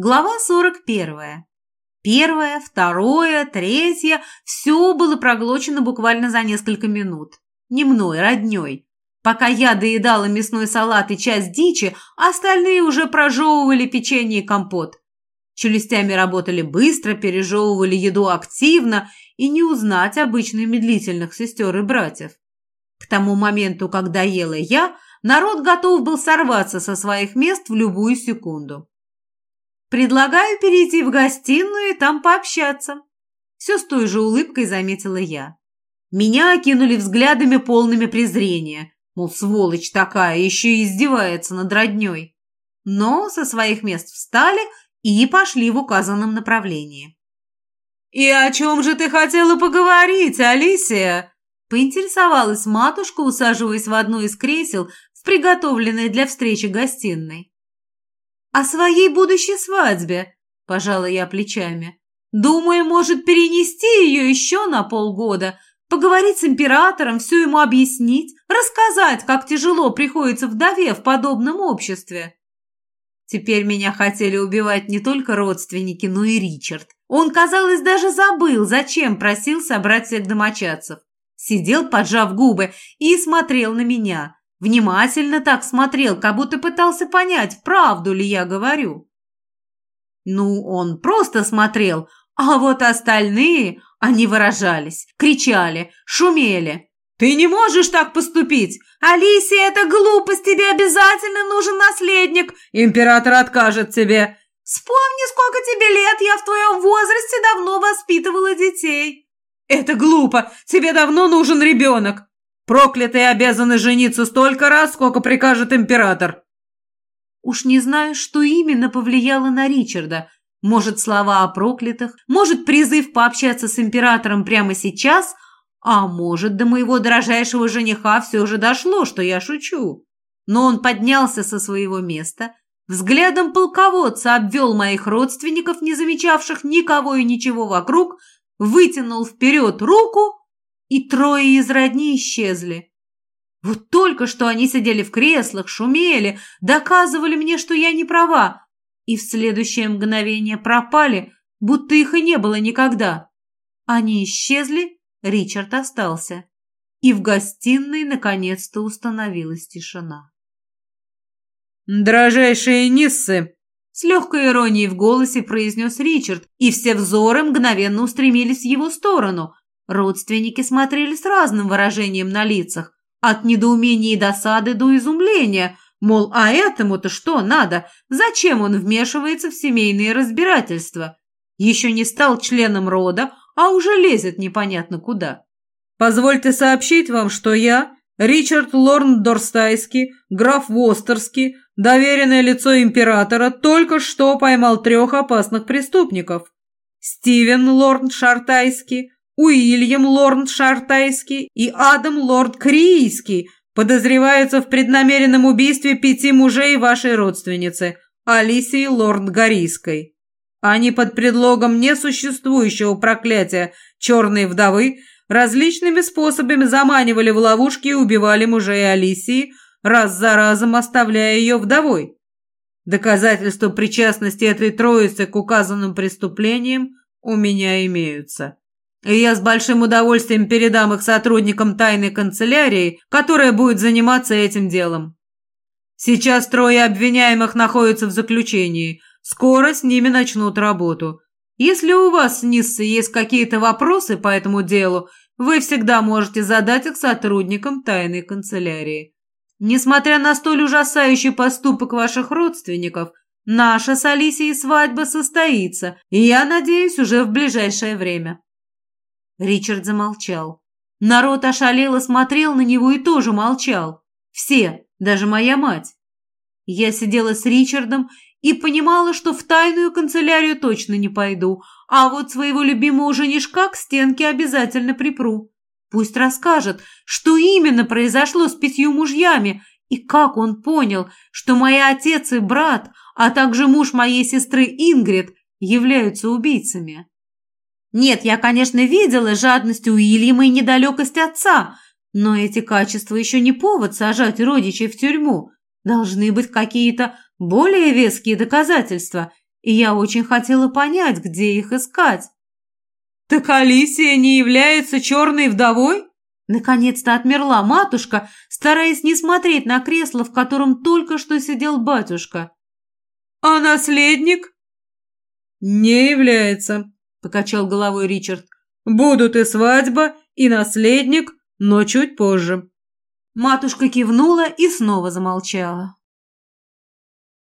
Глава 41. Первое, второе, третье – все было проглочено буквально за несколько минут. Не мной, родней. Пока я доедала мясной салат и часть дичи, остальные уже прожевывали печенье и компот. Челюстями работали быстро, пережевывали еду активно и не узнать обычных медлительных сестер и братьев. К тому моменту, когда ела я, народ готов был сорваться со своих мест в любую секунду. Предлагаю перейти в гостиную и там пообщаться. Все с той же улыбкой заметила я. Меня окинули взглядами полными презрения. Мол, сволочь такая, еще и издевается над родней. Но со своих мест встали и пошли в указанном направлении. «И о чем же ты хотела поговорить, Алисия?» Поинтересовалась матушка, усаживаясь в одно из кресел в приготовленной для встречи гостиной. «О своей будущей свадьбе», – пожала я плечами. «Думаю, может перенести ее еще на полгода, поговорить с императором, все ему объяснить, рассказать, как тяжело приходится вдове в подобном обществе». Теперь меня хотели убивать не только родственники, но и Ричард. Он, казалось, даже забыл, зачем просил собрать всех домочадцев. Сидел, поджав губы, и смотрел на меня. Внимательно так смотрел, как будто пытался понять, правду ли я говорю. Ну, он просто смотрел, а вот остальные, они выражались, кричали, шумели. «Ты не можешь так поступить! Алисия, это глупость, тебе обязательно нужен наследник! Император откажет тебе! Вспомни, сколько тебе лет, я в твоем возрасте давно воспитывала детей!» «Это глупо! Тебе давно нужен ребенок! Проклятые обязаны жениться столько раз, сколько прикажет император. Уж не знаю, что именно повлияло на Ричарда. Может, слова о проклятых, может, призыв пообщаться с императором прямо сейчас, а может, до моего дорожайшего жениха все же дошло, что я шучу. Но он поднялся со своего места, взглядом полководца обвел моих родственников, не замечавших никого и ничего вокруг, вытянул вперед руку и трое из родни исчезли. Вот только что они сидели в креслах, шумели, доказывали мне, что я не права, и в следующее мгновение пропали, будто их и не было никогда. Они исчезли, Ричард остался, и в гостиной наконец-то установилась тишина. «Дрожайшие Ниссы!» С легкой иронией в голосе произнес Ричард, и все взоры мгновенно устремились в его сторону, Родственники смотрели с разным выражением на лицах, от недоумения и досады до изумления, мол, а этому-то что надо? Зачем он вмешивается в семейные разбирательства? Еще не стал членом рода, а уже лезет непонятно куда. Позвольте сообщить вам, что я, Ричард Лорн Дорстайский, граф Востерский, доверенное лицо императора, только что поймал трех опасных преступников. Стивен Лорн Шартайский, Уильям Лорд Шартайский и Адам Лорд Крийский подозреваются в преднамеренном убийстве пяти мужей вашей родственницы, Алисии Лорд Горийской. Они под предлогом несуществующего проклятия черной вдовы различными способами заманивали в ловушки и убивали мужей Алисии, раз за разом оставляя ее вдовой. Доказательства причастности этой троицы к указанным преступлениям у меня имеются. Я с большим удовольствием передам их сотрудникам тайной канцелярии, которая будет заниматься этим делом. Сейчас трое обвиняемых находятся в заключении. Скоро с ними начнут работу. Если у вас с Ниссы есть какие-то вопросы по этому делу, вы всегда можете задать их сотрудникам тайной канцелярии. Несмотря на столь ужасающий поступок ваших родственников, наша с Алисией свадьба состоится, и я надеюсь, уже в ближайшее время. Ричард замолчал. Народ ошалело смотрел на него и тоже молчал. Все, даже моя мать. Я сидела с Ричардом и понимала, что в тайную канцелярию точно не пойду, а вот своего любимого женишка к стенке обязательно припру. Пусть расскажет, что именно произошло с пятью мужьями и как он понял, что мои отец и брат, а также муж моей сестры Ингрид являются убийцами. Нет, я, конечно, видела жадность Уильяма и недалекость отца, но эти качества еще не повод сажать родичей в тюрьму. Должны быть какие-то более веские доказательства, и я очень хотела понять, где их искать. «Так Алисия не является черной вдовой?» Наконец-то отмерла матушка, стараясь не смотреть на кресло, в котором только что сидел батюшка. «А наследник?» «Не является», — покачал головой Ричард. «Будут и свадьба, и наследник, но чуть позже». Матушка кивнула и снова замолчала.